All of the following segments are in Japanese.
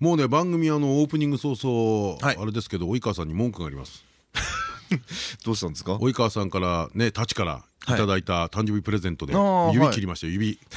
もうね番組あのオープニング早々、はい。あれですけど及川さんに文句があります。どうしたんですか？及川さんからねタチからい。ただいた誕生日プレゼントで指切りましたよ指。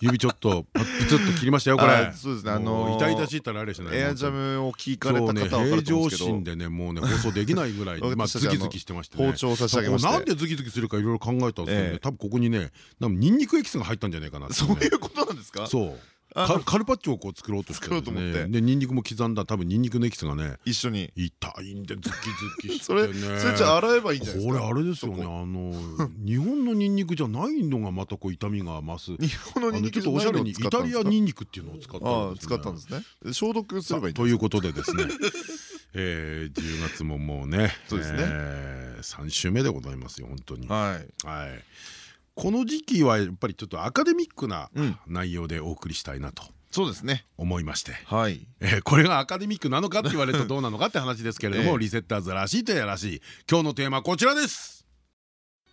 指ちょっとプツッと切りましたよこれ。あそうですね。あの痛々しいったらあれじゃない。エアジャムを聞かれたそうね方は平常心でねもうね放送できないぐらい まあズキズキしてましてね。包丁を差し上げまして。なんでズキズキするかいろいろ考えたんですけど多分ここにねなんかニンニクエキスが入ったんじゃないかなそういうことなんですか？そう。あカルパッチョをこう作ろうとして作ろうと思って。ねでニンニクも刻んだ多分ニンニクのエキスがね。一緒に。痛いんでズキズキして それねそれじゃあ洗えばいいんじゃないですか？これあれですよね。あの日本のニンニクじゃないのがまたこう痛みが増す。日本のニンニクちょっとおしゃれにイタリアニンニクっていうのを使った使ったんですね。消毒すればいいんということでですね。えー10月ももうねそうですね。えー3週目でございますよ本当に。はい。はいこの時期はやっぱりちょっとアカデミックなうん。内容でお送りしたいなとそうですね。思いまして。はい。えーこれがアカデミックなのかって言われるとどうなのかって話ですけれども、ええ。リセッターズらしいとやらしい今日のテーマはこちらです。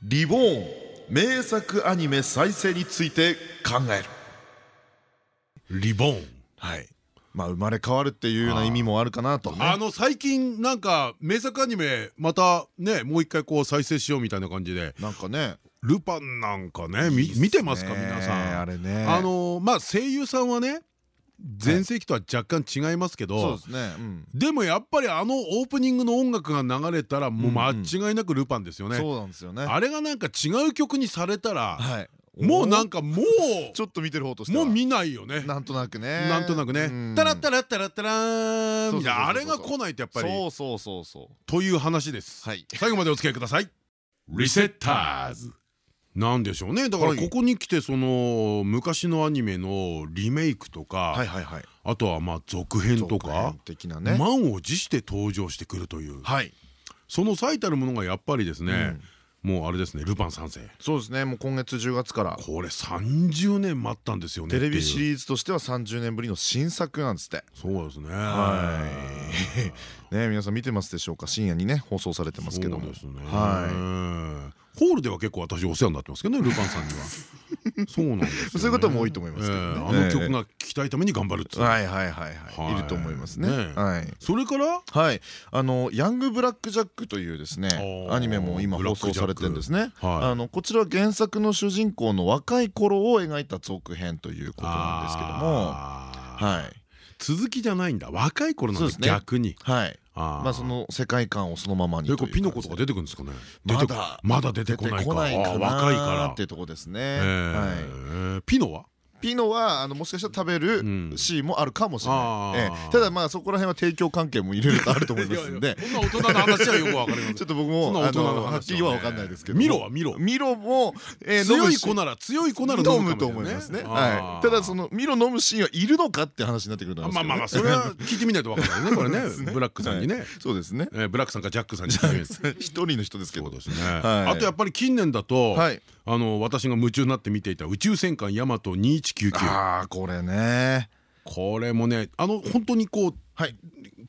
リボーン名作アニメ再生について考える。リボン。はいまあ生まれ変わるっていうような意味もあるかなとね。あの最近なんか名作アニメまたねもう一回こう再生しようみたいな感じで。なんかね。ルパンなんかね見てますか皆さん。あれね。あのまあ声優さんはね前世紀とは若干違いますけどでもやっぱりあのオープニングの音楽が流れたらもう間違いなくルパンですよね。そうなんですよね。あれがなんか違う曲にされたらはいもうなんかもうちょっと見てる方としては。もう見ないよね。なんとなくね。なんとなくね。うん「タラッタラッタラッタラーン」みたいなあれが来ないとやっぱり。そうそうそうそう。という話です。はい。最後までお付き合いください。リセッターズ。なんでしょうね。だからはい。ここに来てその昔のアニメのリメイクとかあとはまあ続編とか満を持して登場してくるという。はい。その最たるものがやっぱりですねもうあれですね「ルパン三世」そうですね。もう今月10月から。これ30年待ったんですよねテレビシリーズとしては30年ぶりの新作なんですって。そうですね。はい。ね皆さん見てますでしょうか？深夜にね放送されてますけども。そうですね。はホールでは結構私お世話になってますけどねルパンさんには。そうなんですよね。そういう方も多いと思いますけどね。ええあの曲が聴きたいために頑張るってはいはいはいはい。はい。いると思いますね。ねはい。それから？はい、あのヤングブラックジャックというですねアニメも今放送されてるんですね。はい。あのこちらは原作の主人公の若い頃を描いた続編ということなんですけども、はい。続きじゃないんだ若い頃なんですね。逆に。はい。まあその世界観をそのままにピノコとか出てくるんですかね？出てこまだまだ出てこないか。若いかならっていうところですね。ピノは？ピノはあのもしかしたら食べるうん。シーンもあるかもしれない。ええ。ただまあそこら辺は提供関係もいろいろとあると思いますんで。こんな大人の話はよくわかりますちょっと僕もはっきりは分かんないですけどミロはミロ。ミロもえー強い子なら強い子なら飲飲むむと思いますね。はい。ただそのミロ飲むシーンはいるのかって話になってくるまあまあまあそれは聞いてみないとわからないね。これね。ブラックさんにね。そうですね。えーブラックさんかジャックさんに 一人の人ですけど。そうですね。はい。あとやっぱり近年だとはい。あの私が夢中になって見ていた宇宙戦艦ヤマト2199ああこれね。これもねあの本当にこうはい。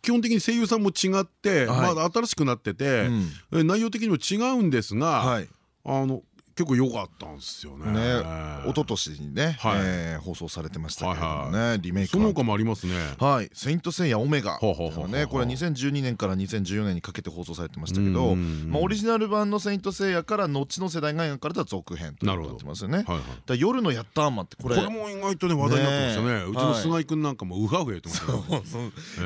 基本的に声優さんも違ってはいまだ新しくなってて内容的にも違うんですがはい。あの結構良かったんですよね。ね、一昨年にね、はい。えー放送されてましたけれどもはいね、リメイク版その他もありますね。はい、セイントセイヤオメガ。ねこれは2012年から2014年にかけて放送されてましたけど、まあオリジナル版のセイントセイヤから後の世代が描かれた続編となってますよね。だかはいはい。ら夜のヤッターマンってこれ。これも意外とね話題になってましたね。ねうちの菅井君なんかもウハウヘと思って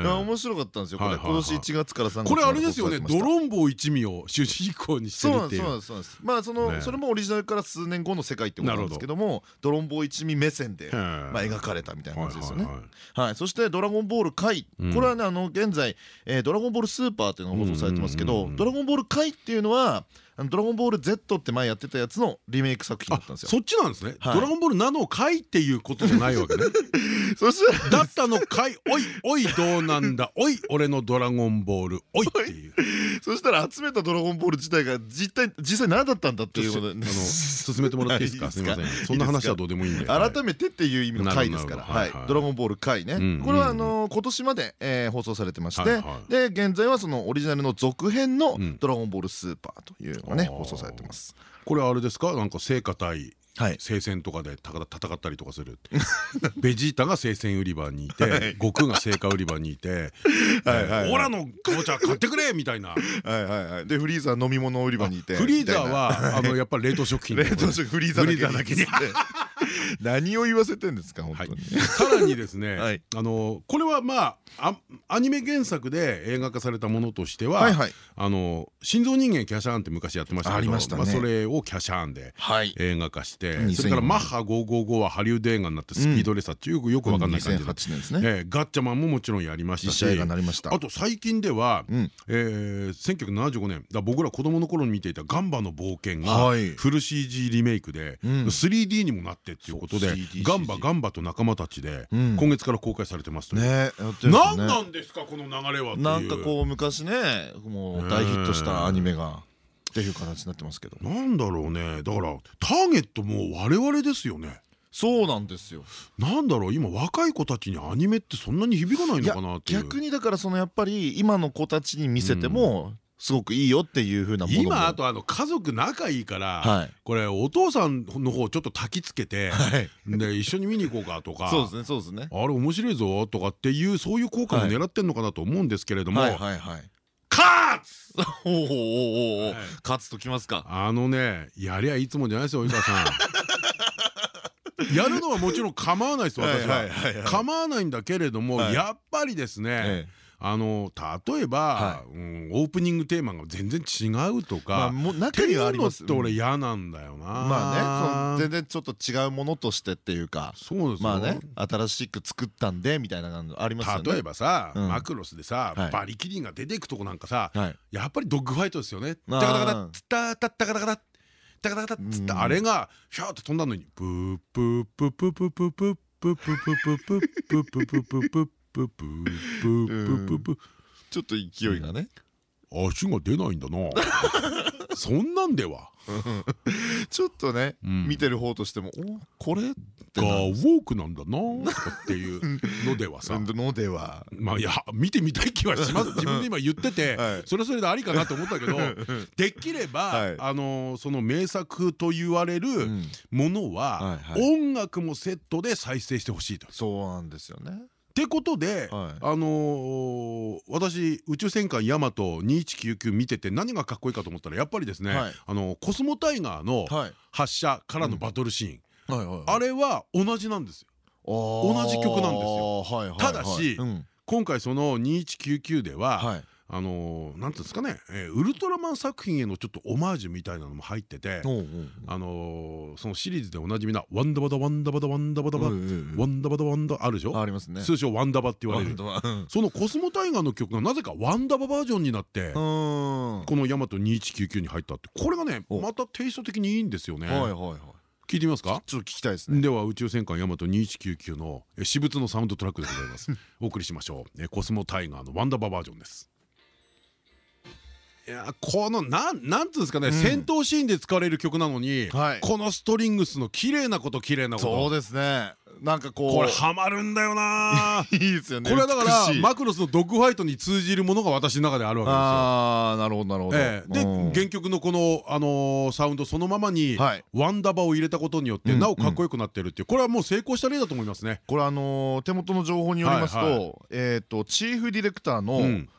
た。面白かったんですよ。これ今年1月から3月これあれですよね。ドロンボ一味を主人公にしてるっていう。そうなんですそうなんですまあその、ねそれもオリジナルから数年後の世界ってことなんですけどもドロンボー一味目線で、まあ、描かれたみたいな感じですよね。はいそして「ドラゴンボール回」うん。これはねあの現在、えードラゴンボールスーパー」っていうのが放送されてますけど「うんうんうんうん。ドラゴンボール回」っていうのはドラゴンボール Z って前やってたやつのリメイク作品だったんですよ。そっちなんですね。はい。ドラゴンボールナノかいっていうことじゃないわけね。そしたらだったのかい。おいおいどうなんだ。おい俺のドラゴンボール。おいっていうそしたら集めたドラゴンボール自体が実体実際何だったんだっていうことで。あの進めてもらっていいですか？すみません。そんな話はどうでもいいんで。改めてっていう意味の回ですから。はい。ドラゴンボール回ね。んこれはあの今年までえー放送されてましてで現在はそのオリジナルの続編のん「ドラゴンボールスーパー」というのがね放送されてます。これはあれですか？なんか聖火対はい聖戦とかで戦ったりとかする ベジータが聖戦売り場にいはい。て悟空が聖火売り場にいて オラのかぼちゃ買ってくれみたいな。はいはいはい。でフリーザー飲み物売り場にいてフリーザーはあのやっぱり冷凍食品 冷凍食フリーザーだけにフリーザーだけに 何を言わせてんですか本はい。当に。さらにですね、はい。あのこれはまああアニメ原作で映画化されたものとしては、はいはい。あの心臓人間キャシャーンって昔やってましたけどありましたね。それをキャシャーンではい。映画化して2004それからマッハ555はハリウッド映画になってスピードレーサーっていうよくよくわかんない感じで、2008年ですね。えーガッチャマンももちろんやりましたしあと最近では、うん。えー1975年だ僕ら子供の頃に見ていた「ガンバの冒険」がはい。フル CG リメイクで、うん。3D にもなってっていうことでそう 3D ガンバガンバと仲間たちでうん。今月から公開されてますという、ね何ね。なんですかこの流れはなんかこう昔ねもう大ヒットしたアニメがっていう形になってますけどなんだろうね。だからターゲットもう我々ですよね。そうなんですよ。なんだろう今若い子たちにアニメってそんなに響かないのかなっていう。逆にだからそのやっぱり今の子たちに見せてもすごくいいよっていう風なものも。今あとあの家族仲いいから、はい。これお父さんの方ちょっと焚きつけて、はい。で一緒に見に行こうかとかそうですねそうですね。あれ面白いぞとかっていうそういう効果も狙ってんのかなと思うんですけれども、はいはいはい。カーツ！おおおお勝つときますか。あのねやりゃいつもじゃないですよ及川さん。やるのはもちろん構わないです私は。構わないんだけれども、はい。やっぱりですね、ええあの例えば、はうんオープニングテーマが全然違うとまか、あもうって中にはあります。て俺嫌なんだよな。まあね全然ちょっと違うものとしてっていうかそうですよ。まあね新しく作ったんでみたいなのありますよね。例えばさ、うん。マクロスでさ、はい。バリキリンが出ていくとこなんかさ、はい。やっぱりドッグファイトですよね。タカタカタッツッタッタッタカタカタッタカタカタッつってうんあれがフィャーって飛んだのにプープープープープープープープープープープープープープープープープーププププププちょっと勢いがね足が出ないんだなそんなんではちょっとね見てる方としてもおこれってガなーウォークなんだなっていうのではさのではまあいや見てみたい気はします自分で今言ってて、それはそれでありかなと思ったけどできれば、あのその名作と言われるものは、音楽もセットで再生してほしいと。そうなんですよねってことで、はい。あのー私宇宙戦艦ヤマト2199見てて何がかっこいいかと思ったらやっぱりですね、はい。あのコスモタイガーのはい。発射からのバトルシーン、あれは同じなんですよ。同じ曲なんですよ。ただし今回その2199では、はいあのーなんていうんですかね、えーウルトラマン作品へのちょっとオマージュみたいなのも入ってて、あのーそのシリーズでおなじみな「ワンダバダワンダバダワンダバダバ」うんうんうん。ワンダバダワンダあるでしょ？ありますね。通称ワンダバって言われる。うんそのコスモタイガーの曲がなぜかワンダババージョンになってうんこのヤマト2199に入ったってこれがねおまたテイスト的にいいんですよねはいはいはい聞いてみますかちょっと聞きたいですねでは宇宙戦艦ヤマト2199のえ私物のサウンドトラックでございますお送りしましょうえコスモタイガーのワンダババージョンですいやこのなんなんつうんですかね、ん。戦闘シーンで使われる曲なのに、はい。このストリングスの綺麗なこと綺麗なこと。そうですね。なんかこう。これハマるんだよな。いいですよね。これはだからマクロスのドッグファイトに通じるものが私の中であるわけですよ。ああなるほどなるほど。ええ。でうん。原曲のこの、あのーサウンドそのままにはい。ワンダバを入れたことによってうんなおかっこよくなってるっていうこれはもう成功した例だと思いますね。これあのー手元の情報によりますはい。はとえっとチーフディレクターのうん。えー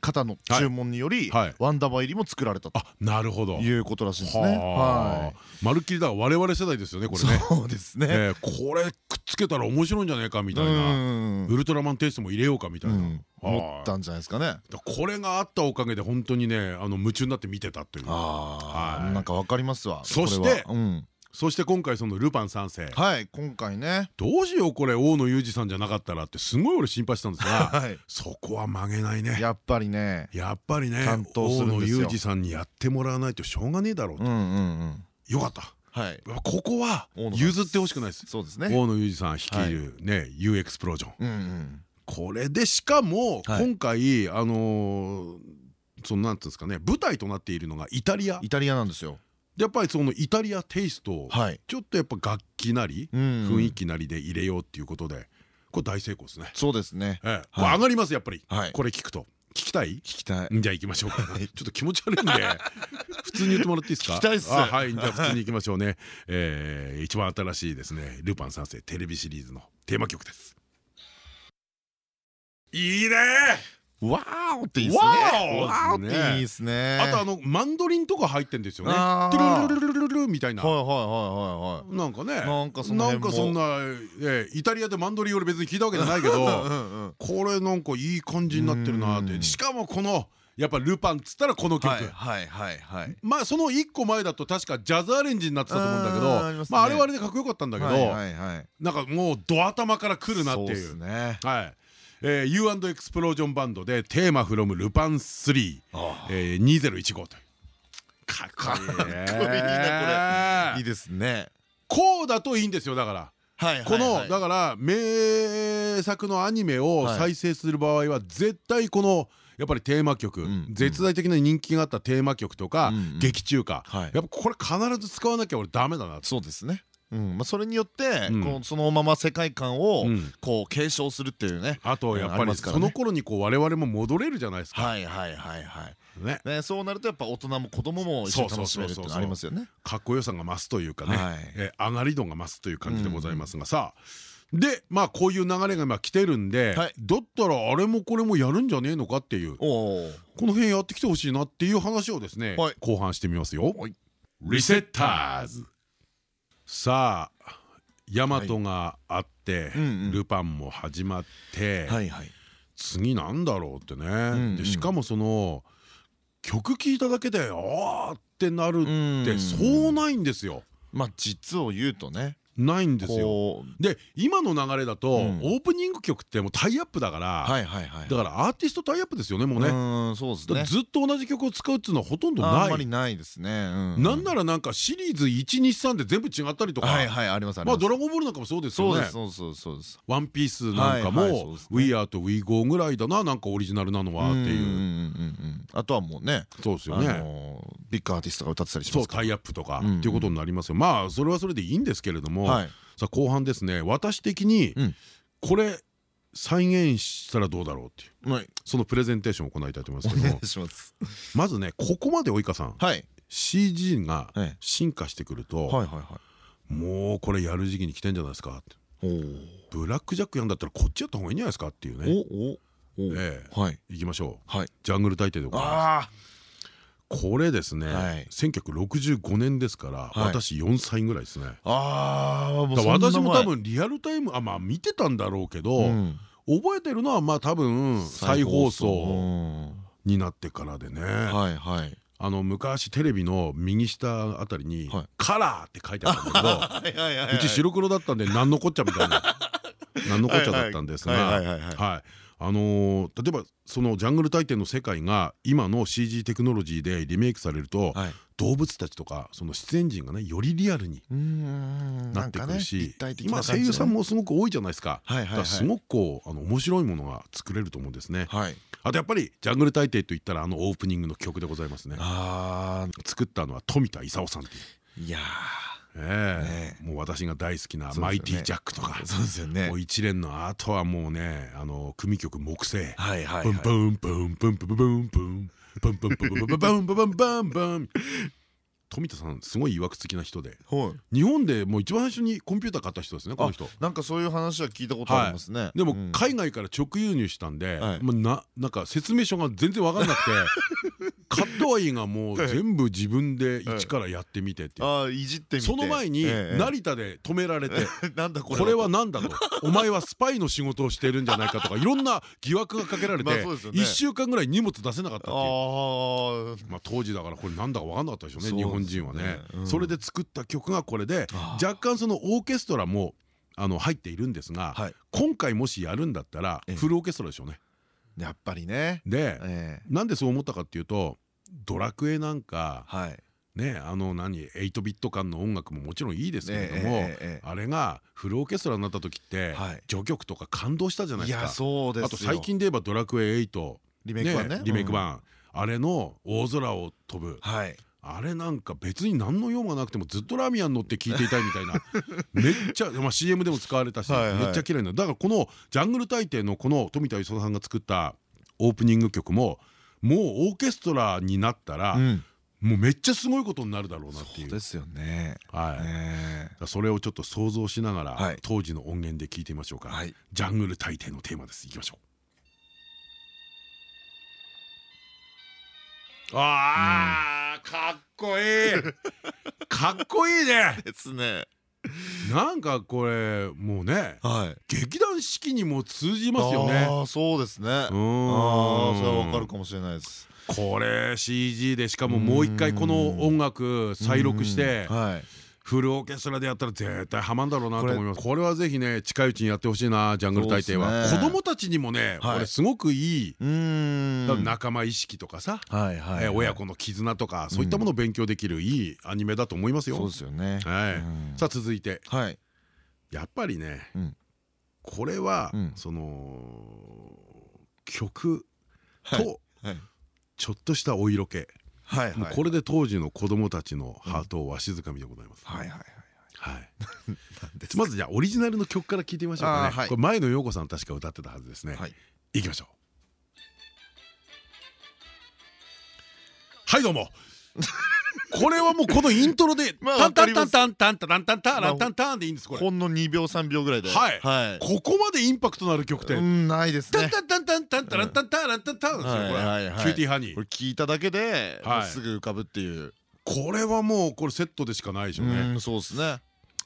方の注文によりはい。ワンダバ入りも作られたとあなるほど。いうことらしいですね。ははあまるっきりだ我々世代ですよねこいれね。そうですね。ええこれくっつけたら面白いんじゃないかみたいな。うん。ウルトラマンテイストも入れようかみたいな。思ったんじゃないですかね。これがあったおかげで本当にねあの夢中になって見てたっていう。あはい。あなんかわかりますわそしてそして今回そのルパン三世。はい今回ね。どうしようこれ大野裕二さんじゃなかったらってすごい俺心配したんですがはい。そこは曲げないね。やっぱりね。やっぱりね大野裕二さんにやってもらわないとしょうがねえだろうと。うんうんうん。よかった。はい。ここは譲ってほしくないです。そうですね。大野裕二さん率いるね U エクスプロージョンうんうん。これでしかもはい。今回あのーそのなんていうんですかね舞台となっているのがイタリア。イタリアなんですよやっぱりそのイタリアテイストをはい。ちょっとやっぱ楽器なり雰雰囲気なりで入れようっていうことでこれ大成功ですね。そうですね。上がりますやっぱり。はい。これ聞くと。聞きたい？聞きたい。じゃあ行きましょうか。ちょっと気持ち悪いんで。普通に言ってもらっていいですか？聞きたいっす。あはい。じゃあ普通に行きましょうね。えー一番新しいですね「ルパン三世」テレビシリーズのテーマ曲です。いいねわーっていいですね。わーっていいすね。あとあのマンドリンとか入ってんですよね。トゥルルルルルルみたいな。はいはいはいはいはい。なんかね。なんかそんなイタリアでマンドリン俺別に聞いたわけじゃないけど、これなんかいい感じになってるなって。しかもこのやっぱルパンっつったらこの曲はいはいはいまあその1個前だと確かジャズアレンジになってたと思うんだけどまああれはあれでかっこよかったんだけどなんかもうド頭からくるなっていうはいえー、U& エクスプロージョンバンドでテーマフロムルパン3、あえー、2015という。かっこいいね。こいいなこれ。いいですね。こうだといいんですよだから。はいこのはい。だから名作のアニメをはい。再生する場合は絶対このやっぱりテーマ曲ん絶大的な人気があったテーマ曲とか劇中歌。はい。やっぱこれ必ず使わなきゃ俺ダメだなと。そうですねうん。まあそれによってうん。こうそのまま世界観をうん。こう継承するっていうね。あとやっあぱりその頃にこう我々も戻れるじゃないですか。はいはいはいはい。ね。ねそうなるとやっぱ大人も子供も一緒に楽しめるってありますよね。かっこよさが増すというかね、はい。えー上がり度が増すという感じでございますが、さあでまあこういう流れが今来てるんで、はい。だったらあれもこれもやるんじゃねえのかっていう。この辺やってきてほしいなっていう話をですね、はい。後半してみますよ。はい。リセッターズさあヤマトがあって、ルパンも始まって、はいはい。次なんだろうってね、んうん。でしかもその曲聴いただけであーってなるってうん。そうないんですよ。まあ実を言うとねないんですよ。で今の流れだと、うんオープニング曲ってもうタイアップだから、だからアーティストタイアップですよねもうね。うんそうですずっと同じ曲を使うっていうのはほとんどあなんい。まりないですねうんなんならなんかシリーズ123で全部違ったりとか、はいはいありますありますまあドラゴンボールなんかもそうですよねそう。そうそうですワンピースなんかも We Are と We Go ぐらいだななんかオリジナルなのはっていう。あとはもうねあそうですよね。ビッグアーティストが歌ってたりしますそうタイアップとかっていうことになりますよ。まあそれはそれでいいんですけれども、はいさあ後半ですね。私的にうん。これ再現したらどうだろうっていう。はい。そのプレゼンテーションを行いたいと思いますおけども。まずねここまで及川さん。はい。CG がええ。進化してくるともうこれやる時期に来てんじゃないですかって。おブラックジャックやんだったらこっちやった方がいいんじゃないですかっていうね。ええ。はい。いきましょう。はい。ジャングル大帝でございます。あこれですね。はい。1965年ですからはい。私4歳ぐらいですね。あ私も多分分リアルタイムあまあ見てたんだろうけど覚えてるのはまあ多分再放送になってからでね。はいはい。あの昔テレビの右下あたりにはい「カラー」って書いてあったんだけど うち白黒だったんで何のこっちゃみたいな。何のこっちゃだったんですがあのー例えばそのジャングル大帝の世界が今の CG テクノロジーでリメイクされるとはい動物たちとかその出演陣がねよりリアルになってくるし今今声優さんもすごく多いじゃないですか。すごくこうあの面白いものが作れると思うんですね。はいあとやっぱりジャングル大帝といったらあのオープニングの曲でございますね。あ作ったのは富田勲さんっていう。ーいやええ。もう私が大好きな「マイティジャック」とか。ーそうですよね。もう一連のあとはもうねあの組曲木星。はいはいブンブンブンブンブンブンブンブンブンブンブンブンブンブンブンブンブンブン富田さんすごい曰くつきな人で。はい。日本でもう一番最初にコンピューター買った人ですねこの人。なんかそういう話は聞いたことありますね。でもうん。海外から直輸入したんで、はい。まあななんか説明書が全然分かんなくて買ったはいいがもう全部自分で一からやってみてってああいじってその前にええ成田で止められて なんだこれこれは何だと。お前はスパイの仕事をしてるんじゃないかとかいろんな疑惑がかけられてまあそうですよね。1週間ぐらい荷物出せなかったっていう。あまあ当時だからこれなんだか分かんなかったでしょうね日本本人はね。うん。それで作った曲がこれで若干そのオーケストラもあの入っているんですがはい。今回もしやるんだったらええ。フルオーケストラでしょうね。やっぱりね。でええ。なんでそう思ったかっていうとドラクエなんかはい。ねあの何8ビット間の音楽ももちろんいいですけれどもあれがフルオーケストラになった時ってはい。序曲とか感動したじゃないですか。そうですよ。あと最近で言えば「ドラクエ8」リメイク版ね。リメイクうん。版あれの「大空を飛ぶ」はいあれなんか別に何の用がなくてもずっとラーミアン乗って聞いていたいみたいな。めっちゃ、まあ、CM でも使われたしはいはい。めっちゃ綺麗な。だからこの「ジャングル大帝」のこの富田勲さんが作ったオープニング曲ももうオーケストラになったら、うん。もうめっちゃすごいことになるだろうなっていう。そうですよね。はい、それをちょっと想像しながら、はい。当時の音源で聞いてみましょうか、はい。ジャングル大帝のテーマです。いきましょう。あー、かっこいい。かっこいいね。えですね。なんかこれもうねはい。劇団四季にも通じますよね。ああそうですね。ああうそんれはわかるかもしれないです。これ CG でしかももう一回この音楽再録してうんはいフルオーケストラでやったら絶対ハマんだろうなと思います。これはぜひね近いうちにやってほしいなジャングル大帝は。子供たちにもねはい。これすごくいい仲間意識とかさ親子の絆とかそういったものを勉強できるいいアニメだと思いますそうよですよね。さあ続いて。はい。やっぱりねうん。これはうん。その曲はい。とはい。ちょっとしたお色気はいはい。もうこれで当時の子供たちのハートをわしづかみでございます。はいはいはいはい。まずじゃあオリジナルの曲から聴いてみましょうかあーはい。ねこれ前野陽子さん確か歌ってたはずですね。はい。いきましょう。はいどうもこれはもうこのイントロで まあタンタンタンタンタンタンタンタンタンタンでいいんですこれ。ほんの2秒3秒ぐらいで。はい。はい。ここまでインパクトのある曲ってないですね。タンタンタンタンタンタンタンタンタンタンですよこキューティーハニーこれ聞いただけですぐ浮かぶっていうこれはもうこれセットでしかないでしょううねんそうですね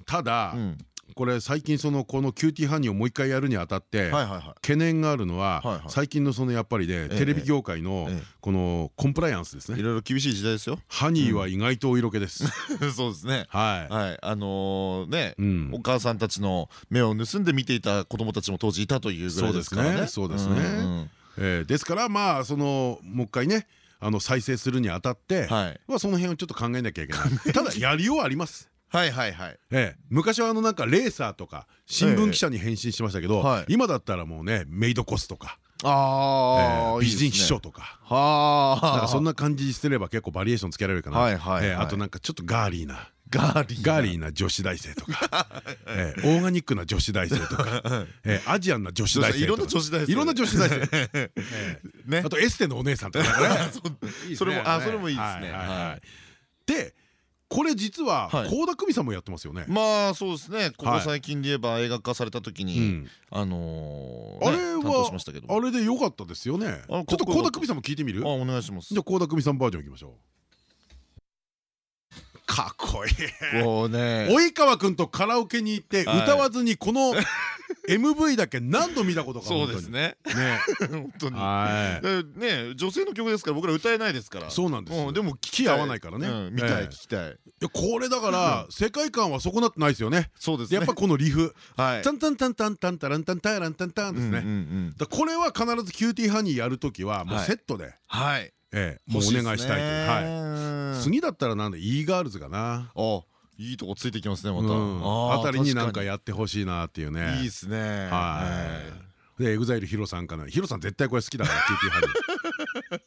ただうんこれ最近そのこのキューティーハニーをもう一回やるにあたって懸念があるのは最近のそのやっぱりねえテレビ業界のええこのコンプライアンスですね。いろいろ厳しい時代ですよ。ハニーは意外とお色気です。そうですね。ははい。あのねお母さんたちの目を盗んで見ていた子供たちも当時いたというぐらいですからね。そうですね。ですからまあそのもう一回ねあの再生するにあたってはい。まあその辺をちょっと考えなきゃいけない。ただやりようはありますはいはいはい。ええ、昔はあのなんかレーサーとか新聞記者に変身してましたけど、はい。今だったらもうねメイドコスとか、美人秘書とか。そんな感じにすれば結構バリエーションつけられるかな、あとなんかちょっとガーリーなガーリーガーリーな女子大生とか、ええオーガニックな女子大生とか、ええアジアンな女子大生いろんとかな女子大生いろんな女子大生、ええ。ね。あとエステのお姉さんとかね。それもあそれもいいですね。でこれ実ははい。倖田來未さんもやってますよね。まあそうですね。ここはい最近で言えば映画化された時にうん。あのあれーね担当しましたけど。はあれで良かったですよね。ちょあっとかっこよかった倖田來未さんも聞いてみる？あお願いします。じゃあ倖田來未さんバージョンいきましょう。かっこいい。こうね。及川君とカラオケに行ってはい。歌わずにこの MV だけ何度見たことかそうですね。ね。本当に。ね女性の曲ですから僕ら歌えないですから。そうなんですでも気合わないからね。うん見たいええ。聞きたい。これだから世界観は損なってないですよね。そうですね。やっぱこのリフ。はい。タンタンタンタンタンタランタンタランタンタンですねこれは必ずキューティーハニーやるときはもうはいセットではいええもうお願いしたいというはい。はい次だったらなんで e ガールズかな。あいいとこついてきますねまた。うん。あたりになんかやってほしいなっていうね。いいですね。はい。で EXILE ヒロさんかな。ヒロさん絶対これ好きだからキューティーハ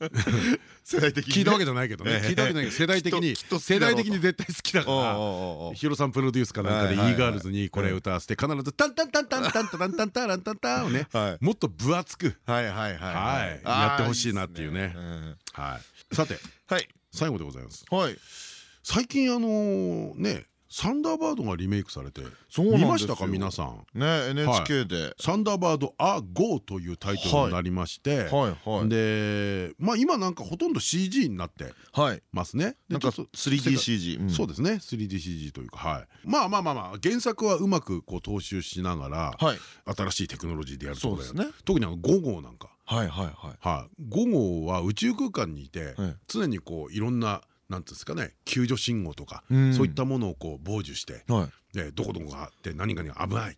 ニー。世代的に聞いたわけじゃないけどね。ええ。聞いたわけじゃないけど世代的に世代的に絶対好きだからヒロさんプロデュースかなんかで e ガールズにこれ歌わせて必ずタンタンタンタンタンタンタンタンタンタンタンをねはいもっと分厚くはいはいはいやってほしいなっていうねはい。さてはい。最後でございます。はい。最近あのねサンダーバードがリメイクされて見ましたか？皆さん。ね NHK で。サンダーバード・ア・ゴーというタイトルになりまして、はい。はい。でまあ今なんかほとんど CG になってはい。ますね。でなんかちょっと 3DCG そうですね。3DCG というかはい。まあまあまあまあ原作はうまくこう踏襲しながらはい。新しいテクノロジーでやるそうですね。特にあの5号なんか、はいはいはい。はい、5号は宇宙空間にいてはい常にこういろんななんていうんですかね救助信号とかうん。そういったものをこう傍受してはどこどこがあって何かに危ない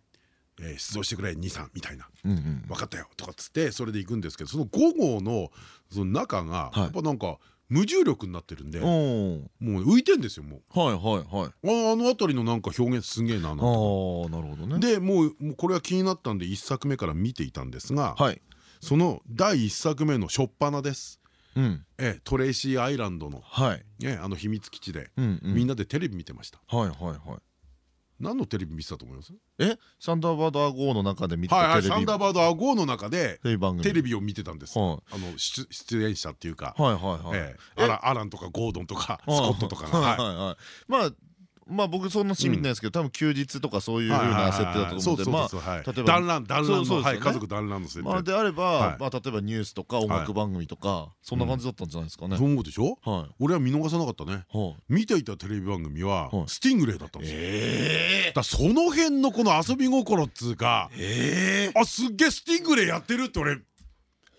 えー出動してくれ23みたいな。分かったよとかっつってそれで行くんですけどその5号のその中がはい。やっぱなんか無重力になってるんでもおう浮いてんですよもう。はいはいはい。ああの辺りのなんか表現すげえななんあなるほどねでもうもうこれは気になったんで1作目から見て。いたんですがはいその第1作目の初っ端です。うん。ええトレイシーアイランドの、はい。ね、あの秘密基地で、うんうん。みんなでテレビ見てました。はいはいはい。何のテレビ見てたと思います？え？サンダーバードアゴーの中で見てはいはいたテレビ。サンダーバードアゴーの中でテレビを見てたんです、はあの出出演者っていうか、はいはいはい。ええアランとかゴードンとかスコットとかが、はいはい。はいはい。まあまあ僕そんなシーン見てないですけど多分休日とかそういう風な設定だと思うんでまああ例えば団らん団らんの家族団らんの設定。まあであれはい。ばまあ例えばニュースとか音楽番組とかそんな感じだったんじゃないですかね。そうでしょ？はい。俺は見逃さなかったね。はい。見ていたテレビ番組ははい。スティングレイだったんですよ。えだその辺のこの遊び心っつうかええ。あすっげえスティングレイやってるって俺。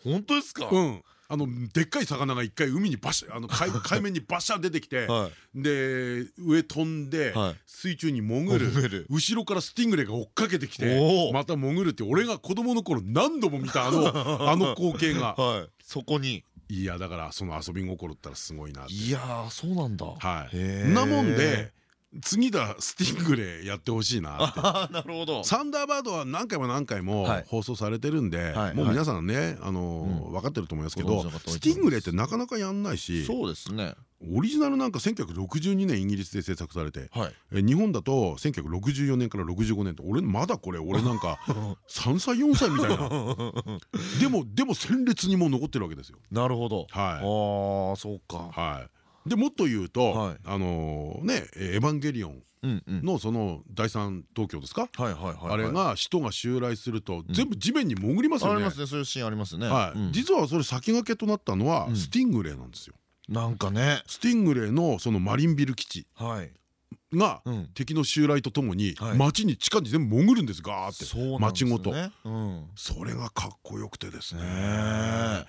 本当ですか？うんあのでっかい魚が一回海にバシャあの海 海面にバシャ出てきてはで上飛んではい。水中に潜る。後ろからスティングレイが追っかけてきおてー。また潜るって俺が子供の頃何度も見たあの あの光景が。はい。そこに。いやだからその遊び心ったらすごいなって。いやーそうなんだ。はい。なもんで次だスティングレイやってほしいななるほど。サンダーバードは何回も何回もはい。放送されてるんではいもう皆さんねあのうん。分かってると思いますけどスティングレイってなかなかやんないしそうですね。オリジナルなんか1962年イギリスで制作されてはい。え日本だと1964年から65年って俺まだこれ俺なんか 3歳4歳みたいな。でもでも鮮烈にもう残ってるわけですよ。なるほど。はい。ああそうか。はい、でもっと言うと、はい。あのね「エヴァンゲリオンうんうん」のその第三東京ですか、あれが使徒が襲来すると全部地面に潜りますよね。ありますねそういうシーンありますね。実はそれ先駆けとなったのはうん。スティングレイなんですよ。なんかね。スティングレイのそのマリンビル基地はい。がうん。敵の襲来とともにはい。街に地下に全部潜るんですガーって。そうなんですね。街ごと。うん。それがかっこよくてですね。ね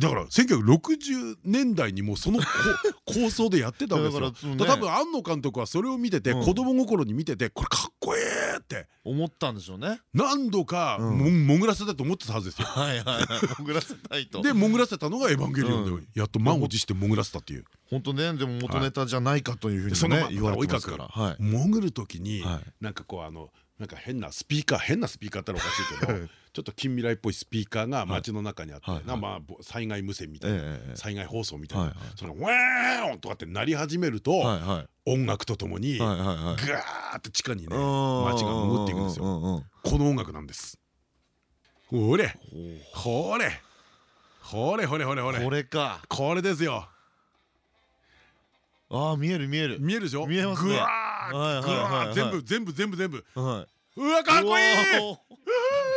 だから1960年代にもうそのこ 構想でやってたわけですよ。多分庵野監督はそれを見ててうん。子供心に見ててこれかっこいいって。思ったんでしょうね。何度かうん。も潜らせたと思ってたはずですよ。はいはいはい。潜らせたいと。で潜らせたのが「エヴァンゲリオン」うん。でやっと満を持して潜らせたっていう。本当ねでも元ネタじゃないかというふうにね言われてますからはい潜る時にはいなんかこうあのなんか変なスピーカー変なスピーカーってのはおかしいけど ちょっと近未来っぽいスピーカーが街の中にあってまあぼ災害無線みたいなええ災害放送みたいなその「ウェーン!」とかって鳴り始めるとはいはい。音楽とともにぐはいはいはい。ーって地下にね街街が潜っていくんですよよ。この音楽なんです。ほれ。ほれ。ほれほれほれほれ。これか。これですよああ見える見える。見えるでしょ？見えますね。ぐわはいーはいぐわはい。ー全部全部全部全部。はうわかっこいい！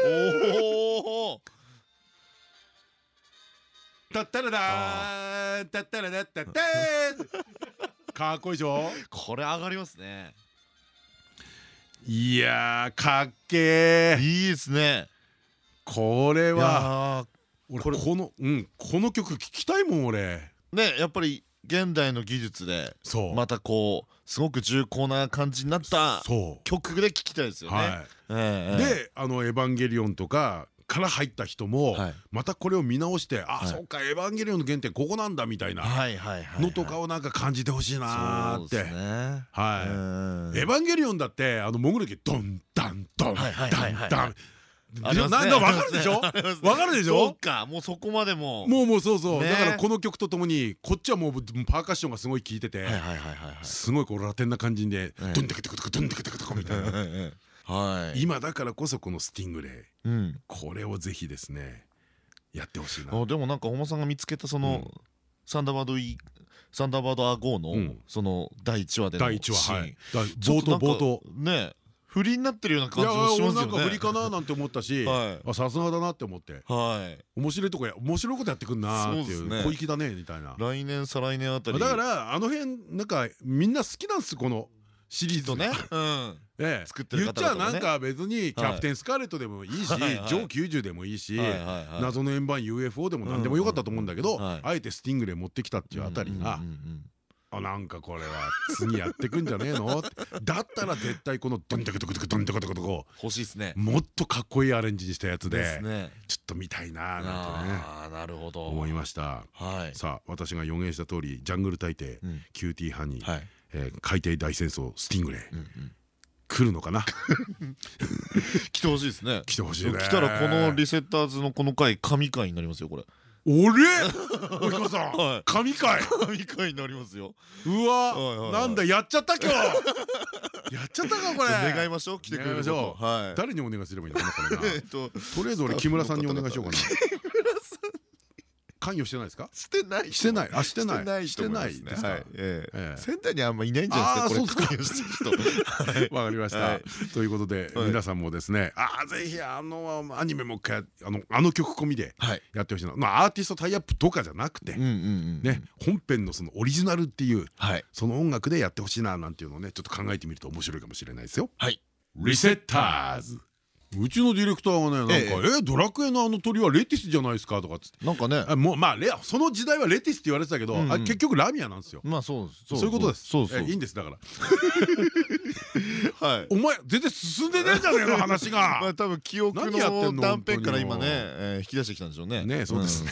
おおタッタラダーンタッタラダッタッターン。かっこいいでしょ？これ上がりますね。いやーかっけー。いいですね。これいはやこれ俺このうんこの曲聴きたいもん俺。ーねやっぱり現代の技術でまたこうすごく重厚な感じになった曲で聴きたいですよね。であの「エヴァンゲリオン」とかから入った人もはい。またこれを見直してあはい。そっか「エヴァンゲリオン」の原点ここなんだみたいなのとかをなんか感じてほしいなーって。エヴァンゲリオンだってあの潜る時ドンダンドンダンダンななわかるでしょ？わかるでしそうょかもうそこまでももう。もうそうそう。ね。だからこの曲とともにこっちはもうパーカッションがすごい効いててはいはいはいはいはい。すごいこうラテンな感じでええ。ドンテクテクテクドンテクテクテクみたいなはい今だからこそこのスティングレイうんこれをぜひですねやってほしいなあでもなんか本間さんが見つけたそのサンダーバードイサンダーバードアゴーうんのその第1話での第1シーン冒頭冒頭ね振りになってるようない感やじもし俺ますよね。なんか振りかななんて思ったし はい。あさすがだなって思って。はい。面白いとこや面白いことやってくんなーっていそう小粋だねみたいな。来年再来年あたり。だからあの辺なんかみんな好きなんですこのシリーズ。とね。うん。ええ。作ってる言っちゃなんか別にキャプテンスカーレットでもいいしジョー90でもいいし謎の円盤 UFO でも何でもよかったと思うんだけどあえてスティングレイ持ってきたっていうあたりがあなんかこれは次やってくんじゃねえの？だったら絶対このドンテクトクトクドンテクトクトク欲しいですね。もっとかっこいいアレンジにしたやつでね。ちょっと見たいななんてね。ああなるほど。思いました。はい。さあ私が予言した通りジャングル大帝うん。キューティーハニーはい。えー海底大戦争スティングレイうんうん。来るのかな？来てほしいですね。来てほしいね。来たらこのリセッターズのこの回神回になりますよこれ俺？及川さはい。ん神回。神回になりますよ。うわなんだやっちゃった今日。やっちゃったかこれ。願いましょう来てくれること。はい。誰にお願いすればいいのかな とりあえず俺木村さんにお願いしようかな関与してないですか？してないしてない。あしてない。してないしてないですか？はい。ええ。ええ。仙台にあんまいないんじゃないですか？これ。あーそう関与 わかりました、はい。ということで、はい。皆さんもですねあーぜひあのアニメもう一回あのあの曲込みではい。やってほしいな、まあ、アーティストタイアップとかじゃなくて、ね本編のそのオリジナルっていうはい。その音楽でやってほしいななんていうのをねちょっと考えてみると面白いかもしれないですよ。はい。リセッターズうちのディレクターがねなんか「ええ。ドラクエのあの鳥はレティスじゃないですか?」とかっつって。なんかね。あもうまあレその時代はレティスって言われてたけど、結局ラミアなんですよ。まあそうそういうことです。そうそう。えいいんですだから。はい。お前全然進んでねえじゃねえの話 まあが。多分記憶のの断片から今ね引き出してきたんでしょうね。ねそうです。ん。っ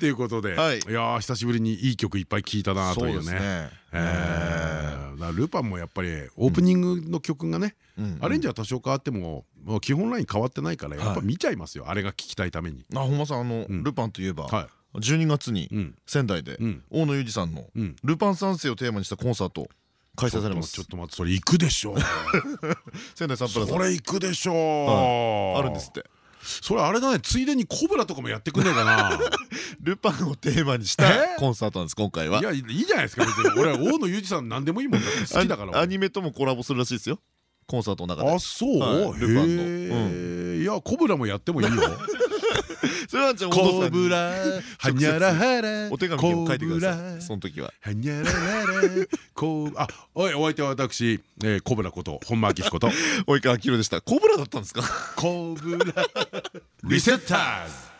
ていうことで、はい。い、やー久しぶりにいい曲いっぱい聴いたなというね。ルパンもやっぱりオープニングの曲がね、うん。アレンジは多少変わってももう基本ライン変わってないからやっぱはい見ちゃいますよ、あれが聞きたいために。あ本間さんあのうん。ルパンといえばは12月に仙台でうん。大野裕二さんのうん、「ルパン三世」をテーマにしたコンサート開催されます。ちょっと待ってそれ行くでしょ 仙台サンプラザ。それ行くでしょあるんですってそれあれだねついでにコブラとかもやってくんねえかな。ルパンをテーマにしたえ？コンサートなんです今回は。いやいいじゃないですか別に。俺は大野裕二さん何でもいいもんだ好きだから。アニメともコラボするらしいですよ。コンサートの中で。あそう、はい。ルパンの。いやコブラもやってもいいよ それはじゃあ小野さんに。ラはにゃらはらお手紙でも書いてください。コその時は。はにゃらららこうあおいお相手は私えーコブラこと本間明彦と。及川明宏でした。コブラだったんですか？コブラ。リセッターズ